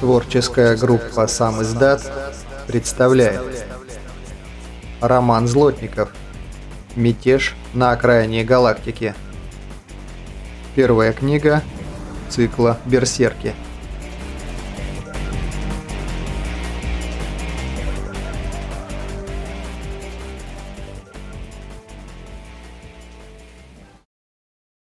Творческая группа «Сам издат» представляет. Роман Злотников. «Мятеж на окраине галактики» Первая книга цикла «Берсерки»